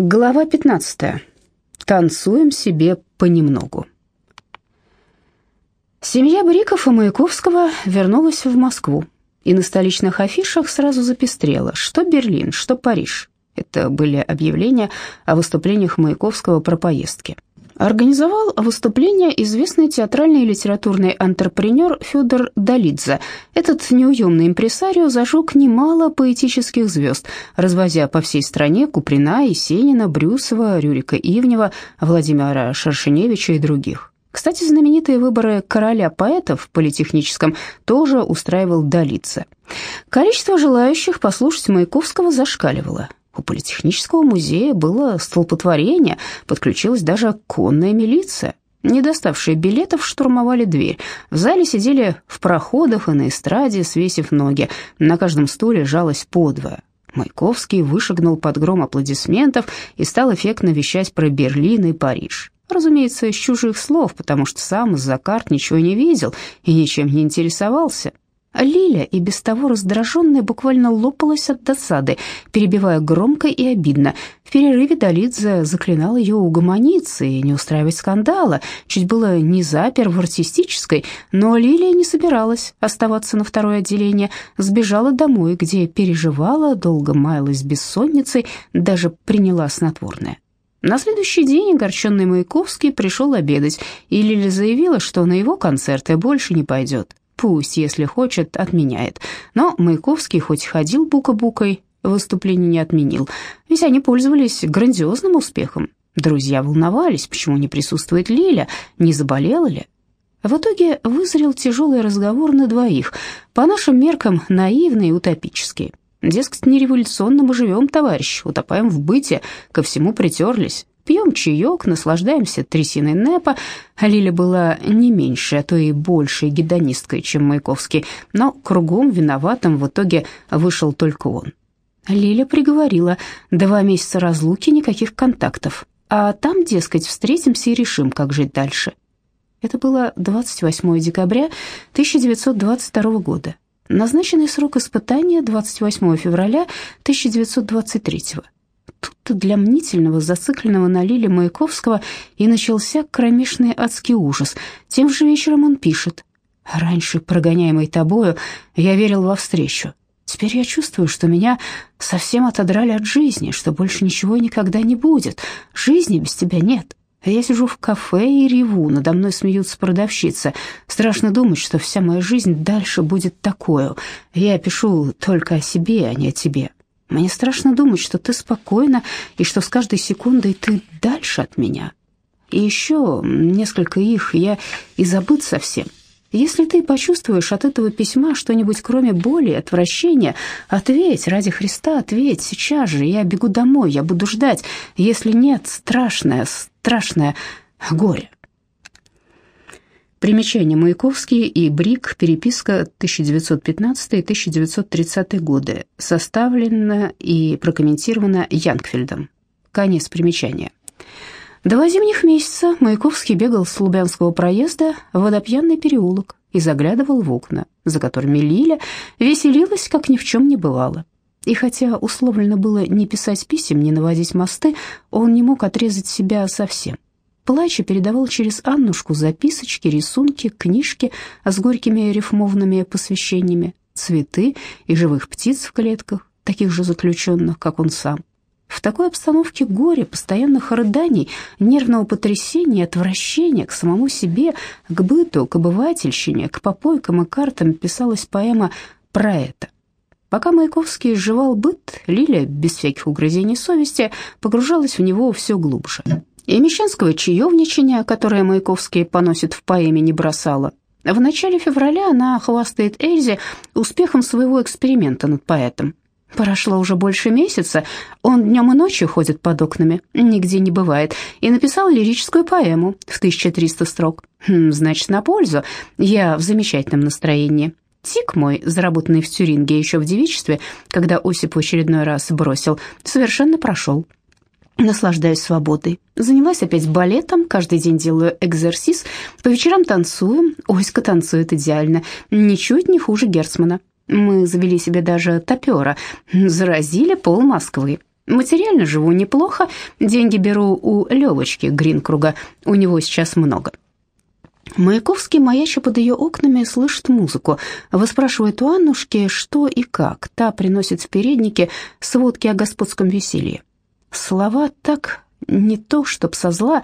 Глава 15. Танцуем себе понемногу. Семья Бриков и Маяковского вернулась в Москву, и на столичных афишах сразу запестрело, что Берлин, что Париж. Это были объявления о выступлениях Маяковского про поездки организовал выступление известный театральный и литературный антрепренер Федор Долидзе. Этот неуемный импресарио зажег немало поэтических звезд, развозя по всей стране Куприна, Есенина, Брюсова, Рюрика Ивнева, Владимира Шершеневича и других. Кстати, знаменитые выборы короля поэтов в политехническом тоже устраивал Долидзе. Количество желающих послушать Маяковского зашкаливало. У Политехнического музея было столпотворение, подключилась даже конная милиция. Не доставшие билетов штурмовали дверь. В зале сидели в проходах и на эстраде, свесив ноги. На каждом стуле жалось подвое. Маяковский вышагнул под гром аплодисментов и стал эффектно вещать про Берлин и Париж. Разумеется, из чужих слов, потому что сам из-за карт ничего не видел и ничем не интересовался. Лиля, и без того раздраженная, буквально лопалась от досады, перебивая громко и обидно. В перерыве Долидзе заклинал ее угомониться и не устраивать скандала, чуть было не запер в артистической, но Лилия не собиралась оставаться на второе отделение, сбежала домой, где переживала, долго маялась бессонницей, даже приняла снотворное. На следующий день огорченный Маяковский пришел обедать, и Лиля заявила, что на его концерты больше не пойдет. Пусть, если хочет, отменяет. Но Маяковский хоть ходил бука-букой, выступление не отменил, ведь они пользовались грандиозным успехом. Друзья волновались, почему не присутствует Лиля, не заболела ли. В итоге вызрел тяжелый разговор на двоих, по нашим меркам наивный и утопический. Дескать, не революционно мы живем, товарищ, утопаем в быте, ко всему притерлись. Пьем чаек, наслаждаемся трясиной Непа. Лиля была не меньше, а то и большей гедонисткой, чем Маяковский, но кругом виноватым в итоге вышел только он. Лиля приговорила, два месяца разлуки, никаких контактов. А там, дескать, встретимся и решим, как жить дальше. Это было 28 декабря 1922 года. Назначенный срок испытания 28 февраля 1923 года. Тут-то для мнительного, зацикленного на Лиле Маяковского и начался кромешный адский ужас. Тем же вечером он пишет. «Раньше, прогоняемый тобою, я верил во встречу. Теперь я чувствую, что меня совсем отодрали от жизни, что больше ничего никогда не будет. Жизни без тебя нет. Я сижу в кафе и реву, надо мной смеются продавщицы. Страшно думать, что вся моя жизнь дальше будет такой. Я пишу только о себе, а не о тебе. Мне страшно думать, что ты спокойна и что с каждой секундой ты дальше от меня. И еще несколько их, я и забыт совсем. Если ты почувствуешь от этого письма что-нибудь кроме боли и отвращения, ответь, ради Христа, ответь сейчас же, я бегу домой, я буду ждать. Если нет, страшное, страшное горе. Примечание Маяковский и Брик, переписка 1915-1930 годы, составлена и прокомментирована Янгфельдом. Конец примечания. Два зимних месяца Маяковский бегал с Лубянского проезда в водопьяный переулок и заглядывал в окна, за которыми Лиля веселилась, как ни в чем не бывало. И хотя условлено было не писать писем, не наводить мосты, он не мог отрезать себя совсем. Плача передавал через Аннушку записочки, рисунки, книжки с горькими рифмованными посвящениями, цветы и живых птиц в клетках, таких же заключенных, как он сам. В такой обстановке горя, постоянных рыданий, нервного потрясения, отвращения к самому себе, к быту, к обывательщине, к попойкам и картам писалась поэма про это. Пока Маяковский изживал быт, Лиля, без всяких угрызений совести, погружалась в него все глубже и мещанского чаевничания, которое Маяковский поносит в поэме, не бросала. В начале февраля она хвастает Эльзе успехом своего эксперимента над поэтом. Прошло уже больше месяца, он днем и ночью ходит под окнами, нигде не бывает, и написал лирическую поэму в 1300 строк. Хм, значит, на пользу, я в замечательном настроении. Тик мой, заработанный в Тюринге еще в девичестве, когда Осип в очередной раз бросил, совершенно прошел. Наслаждаюсь свободой. Занялась опять балетом, каждый день делаю экзерсис, по вечерам танцую. Оська танцует идеально, ничуть не хуже Герцмана. Мы завели себе даже топера, заразили пол Москвы. Материально живу неплохо, деньги беру у Левочки Гринкруга, у него сейчас много. Маяковский, маяча под ее окнами, слышит музыку, выспрашивает у Аннушки, что и как. Та приносит в переднике сводки о господском веселье. Слова так не то, чтоб со зла.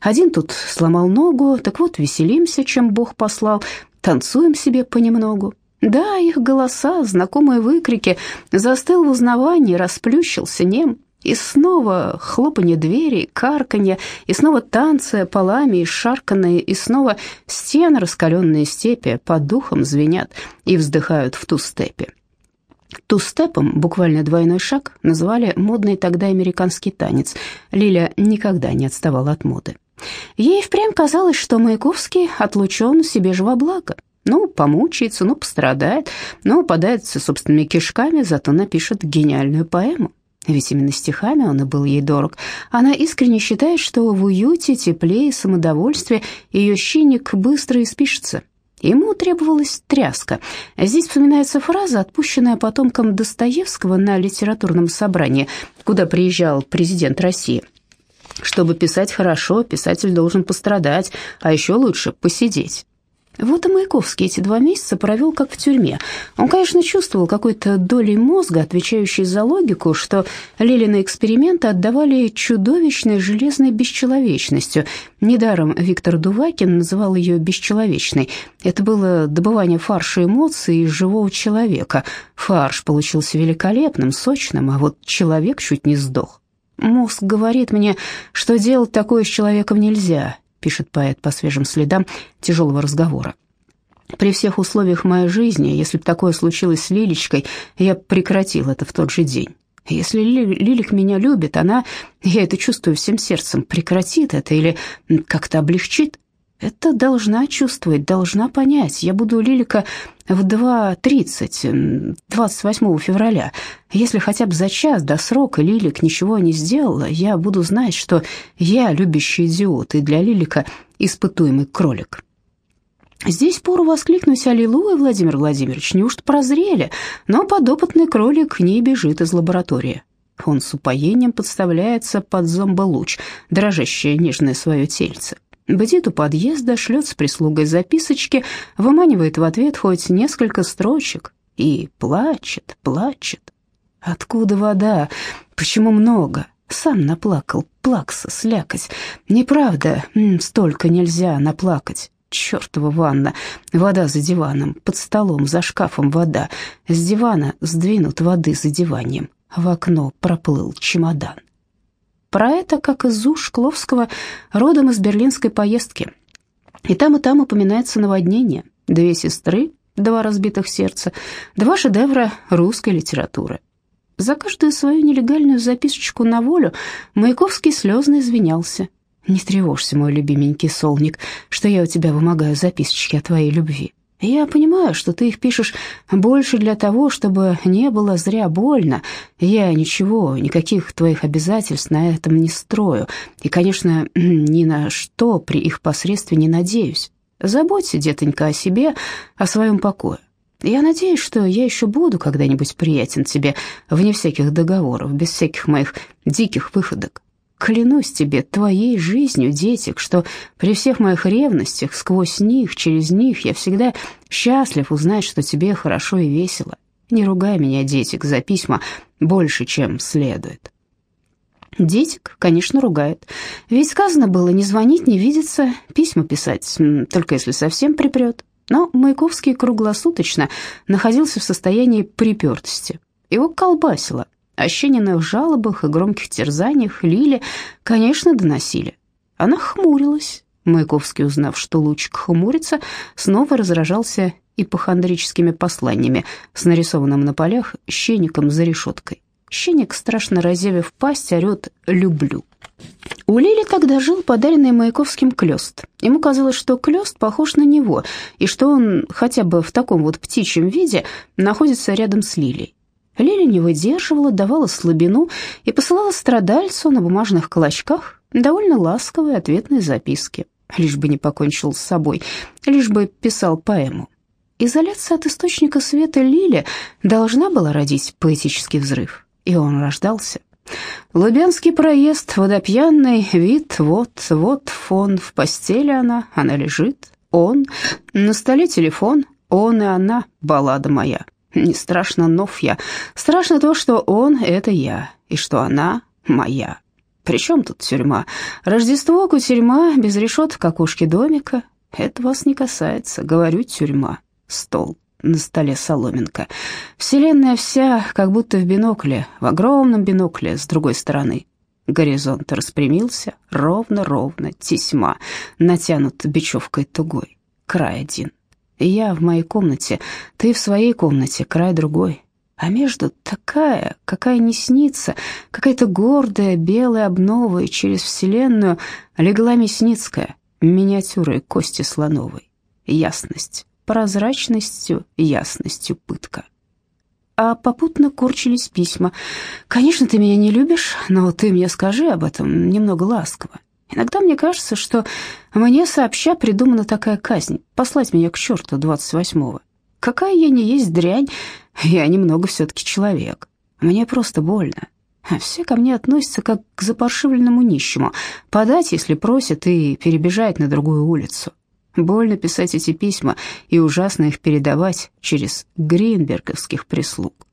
Один тут сломал ногу, так вот веселимся, чем Бог послал, танцуем себе понемногу. Да, их голоса, знакомые выкрики, застыл в узнавании, расплющился нем. И снова хлопанье двери, карканье, и снова танцы полами и шарканные, и снова стены, раскаленные степи, по духам звенят и вздыхают в ту степи. Ту-степом, буквально двойной шаг, называли модный тогда американский танец. Лиля никогда не отставала от моды. Ей впрямь казалось, что Маяковский отлучен себе же во благо. Ну, помучается, ну, пострадает, ну, подается собственными кишками, зато напишет гениальную поэму. Ведь именно стихами он и был ей дорог. Она искренне считает, что в уюте, тепле и самодовольстве ее щенник быстро испишется. Ему требовалась тряска. Здесь вспоминается фраза, отпущенная потомкам Достоевского на литературном собрании, куда приезжал президент России. Чтобы писать хорошо, писатель должен пострадать, а еще лучше посидеть. Вот и Маяковский эти два месяца провел как в тюрьме. Он, конечно, чувствовал какой-то долей мозга, отвечающей за логику, что Лилины эксперименты отдавали чудовищной железной бесчеловечностью. Недаром Виктор Дувакин называл ее бесчеловечной. Это было добывание фарша эмоций из живого человека. Фарш получился великолепным, сочным, а вот человек чуть не сдох. Мозг говорит мне, что делать такое с человеком нельзя, пишет поэт по свежим следам тяжелого разговора. При всех условиях моей жизни, если бы такое случилось с Лилечкой, я прекратил это в тот же день. Если Лилик меня любит, она, я это чувствую всем сердцем, прекратит это или как-то облегчит. Это должна чувствовать, должна понять. Я буду Лилика в 2.30, 28 февраля. Если хотя бы за час до срока Лилик ничего не сделала, я буду знать, что я любящий идиот и для Лилика испытуемый кролик. Здесь пору воскликнуть «Аллилуйя, Владимир Владимирович, неужто прозрели?» Но подопытный кролик не бежит из лаборатории. Он с упоением подставляется под зомболуч, дрожащее нежное свое тельце. Бдит у подъезда, шлет с прислугой записочки, выманивает в ответ хоть несколько строчек и плачет, плачет. Откуда вода? Почему много? Сам наплакал, плакса, слякоть. Неправда, столько нельзя наплакать. Чёртова ванна, вода за диваном, под столом, за шкафом вода. С дивана сдвинут воды за диванием. В окно проплыл чемодан. Про это, как из уж Шкловского, родом из берлинской поездки. И там, и там упоминается наводнение. Две сестры, два разбитых сердца, два шедевра русской литературы. За каждую свою нелегальную записочку на волю Маяковский слезно извинялся. «Не тревожься, мой любименький солник, что я у тебя вымогаю записочки о твоей любви. Я понимаю, что ты их пишешь больше для того, чтобы не было зря больно. Я ничего, никаких твоих обязательств на этом не строю. И, конечно, ни на что при их посредстве не надеюсь. Заботься, детонька, о себе, о своем покое. Я надеюсь, что я еще буду когда-нибудь приятен тебе, вне всяких договоров, без всяких моих диких выходок. Клянусь тебе твоей жизнью, детик, что при всех моих ревностях, сквозь них, через них, я всегда счастлив узнать, что тебе хорошо и весело. Не ругай меня, детик, за письма больше, чем следует. Детик, конечно, ругает. Ведь сказано было не звонить, не видеться, письма писать, только если совсем припрет. Но Маяковский круглосуточно находился в состоянии припертости. Его колбасило. Ощененных жалобах и громких терзаниях Лиле, конечно, доносили. Она хмурилась. Маяковский, узнав, что Лучик хмурится, снова разражался ипохондрическими посланиями с нарисованным на полях щеником за решеткой. Щеник, страшно разевив пасть, орет «люблю». У Лили тогда жил подаренный Маяковским клёст. Ему казалось, что клёст похож на него, и что он хотя бы в таком вот птичьем виде находится рядом с Лилей. Лиля не выдерживала, давала слабину и посылала страдальцу на бумажных клочках довольно ласковые ответные записки, лишь бы не покончил с собой, лишь бы писал поэму. Изоляция от источника света Лили должна была родить поэтический взрыв, и он рождался. Лубянский проезд, водопьяный вид, вот, вот фон, в постели она, она лежит, он, на столе телефон, он и она, баллада моя. Не страшно нов я, страшно то, что он — это я, и что она — моя. Причем тут тюрьма? Рождество, кутерьма, без решеток окошки домика. Это вас не касается, говорю, тюрьма. Стол, на столе соломинка. Вселенная вся, как будто в бинокле, в огромном бинокле с другой стороны. Горизонт распрямился, ровно-ровно, тесьма, натянут бечевкой тугой. Край один. Я в моей комнате, ты в своей комнате, край другой. А между такая, какая не снится, какая-то гордая белая обнова, и через вселенную легла Мясницкая, миниатюрой Кости Слоновой. Ясность, прозрачностью, ясностью пытка. А попутно корчились письма. «Конечно, ты меня не любишь, но ты мне скажи об этом немного ласково. Иногда мне кажется, что мне сообща придумана такая казнь — послать меня к черту двадцать восьмого. Какая я не есть дрянь, я немного все-таки человек. Мне просто больно. А все ко мне относятся как к запаршивленному нищему. Подать, если просят, и перебежать на другую улицу. Больно писать эти письма и ужасно их передавать через гринберговских прислуг.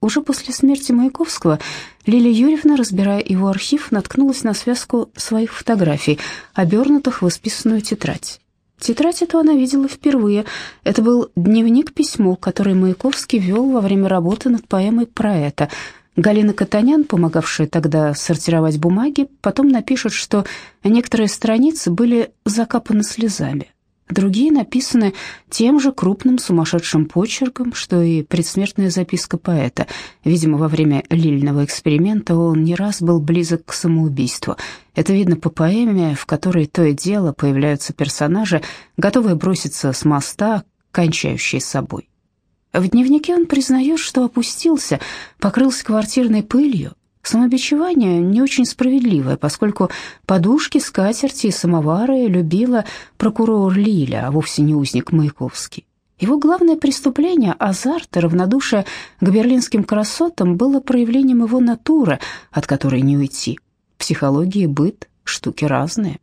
Уже после смерти Маяковского Лилия Юрьевна, разбирая его архив, наткнулась на связку своих фотографий, обернутых в исписанную тетрадь. Тетрадь эту она видела впервые. Это был дневник-письмо, который Маяковский вел во время работы над поэмой про это – Галина Катанян, помогавшая тогда сортировать бумаги, потом напишет, что некоторые страницы были закапаны слезами, другие написаны тем же крупным сумасшедшим почерком, что и предсмертная записка поэта. Видимо, во время лильного эксперимента он не раз был близок к самоубийству. Это видно по поэме, в которой то и дело появляются персонажи, готовые броситься с моста, кончающие собой. В дневнике он признает, что опустился, покрылся квартирной пылью. Самобичевание не очень справедливое, поскольку подушки, скатерти и самовары любила прокурор Лиля, а вовсе не узник Маяковский. Его главное преступление, азарт и равнодушие к берлинским красотам, было проявлением его натуры, от которой не уйти. Психология и быт — штуки разные.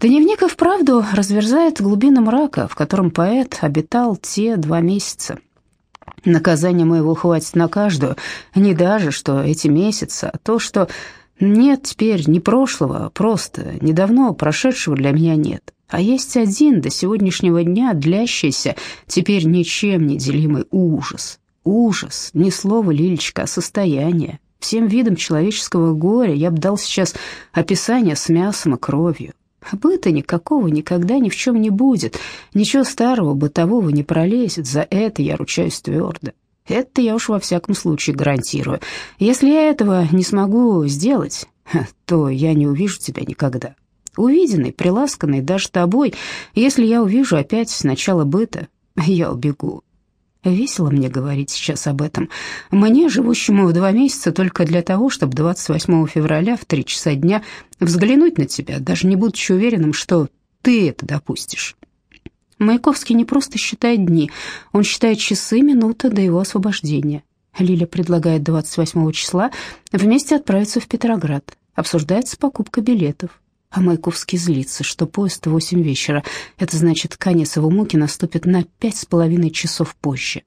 Дневник и вправду разверзает глубины мрака, в котором поэт обитал те два месяца, Наказания моего хватит на каждую, не даже, что эти месяцы, а то, что нет теперь ни прошлого, а просто недавно прошедшего для меня нет. А есть один до сегодняшнего дня длящийся, теперь ничем не делимый ужас. Ужас, не слово, Лилечка, а состояние. Всем видом человеческого горя я бы дал сейчас описание с мясом и кровью. Быта никакого никогда ни в чем не будет, ничего старого бытового не пролезет, за это я ручаюсь твердо. Это я уж во всяком случае гарантирую. Если я этого не смогу сделать, то я не увижу тебя никогда. Увиденный, приласканный даже тобой, если я увижу опять начало быта, я убегу. Весело мне говорить сейчас об этом. Мне, живущему в два месяца только для того, чтобы 28 февраля в три часа дня взглянуть на тебя, даже не будучи уверенным, что ты это допустишь. Маяковский не просто считает дни, он считает часы, минуты до его освобождения. Лиля предлагает 28 числа вместе отправиться в Петроград. Обсуждается покупка билетов. А Маяковский злится, что поезд в восемь вечера. Это значит, конец его муки наступит на пять с половиной часов позже.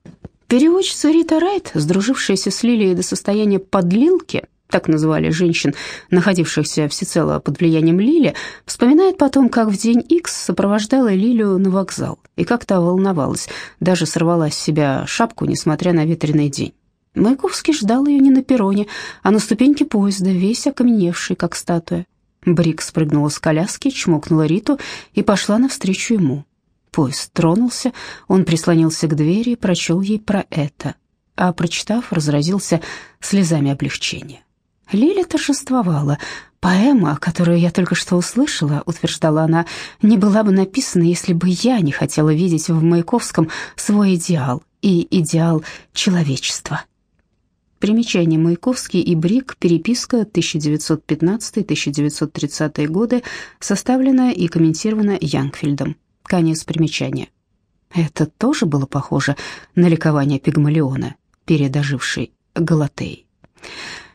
Переводчица Рита Райт, сдружившаяся с Лилией до состояния подлилки, так называли женщин, находившихся всецело под влиянием Лили, вспоминает потом, как в день Икс сопровождала Лилию на вокзал, и как та волновалась, даже сорвала с себя шапку, несмотря на ветреный день. Маяковский ждал ее не на перроне, а на ступеньке поезда, весь окаменевший, как статуя. Брик спрыгнула с коляски, чмокнула Риту и пошла навстречу ему. Поезд тронулся, он прислонился к двери и прочел ей про это, а, прочитав, разразился слезами облегчения. Лиля торжествовала. «Поэма, которую я только что услышала, — утверждала она, — не была бы написана, если бы я не хотела видеть в Маяковском свой идеал и идеал человечества». Примечание Маяковский и Брик, переписка 1915-1930 годы, составлена и комментирована Янгфельдом. Конец примечания. Это тоже было похоже на ликование Пигмалиона, передожившей Галатеи.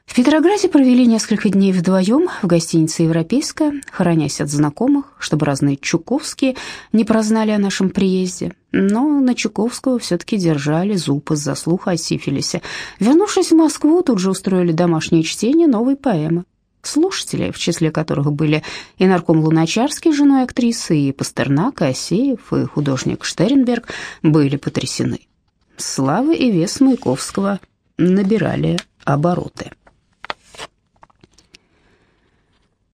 В Петрограде провели несколько дней вдвоем в гостинице «Европейская», хоронясь от знакомых, чтобы разные Чуковские не прознали о нашем приезде. Но на Чуковского все-таки держали зуб из-за слуха о сифилисе. Вернувшись в Москву, тут же устроили домашнее чтение новой поэмы. Слушатели, в числе которых были и нарком Луначарский, женой актрисы, и Пастернак, и Осеев, и художник Штернберг, были потрясены. Слава и вес Маяковского набирали обороты.